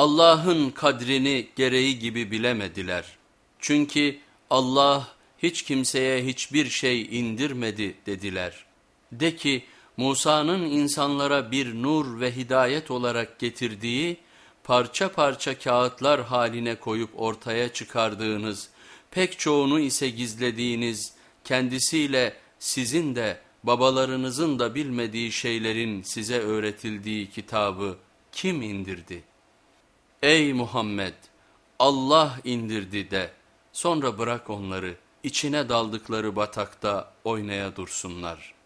Allah'ın kadrini gereği gibi bilemediler. Çünkü Allah hiç kimseye hiçbir şey indirmedi dediler. De ki Musa'nın insanlara bir nur ve hidayet olarak getirdiği parça parça kağıtlar haline koyup ortaya çıkardığınız, pek çoğunu ise gizlediğiniz, kendisiyle sizin de babalarınızın da bilmediği şeylerin size öğretildiği kitabı kim indirdi? Ey Muhammed! Allah indirdi de, sonra bırak onları, içine daldıkları batakta oynaya dursunlar.''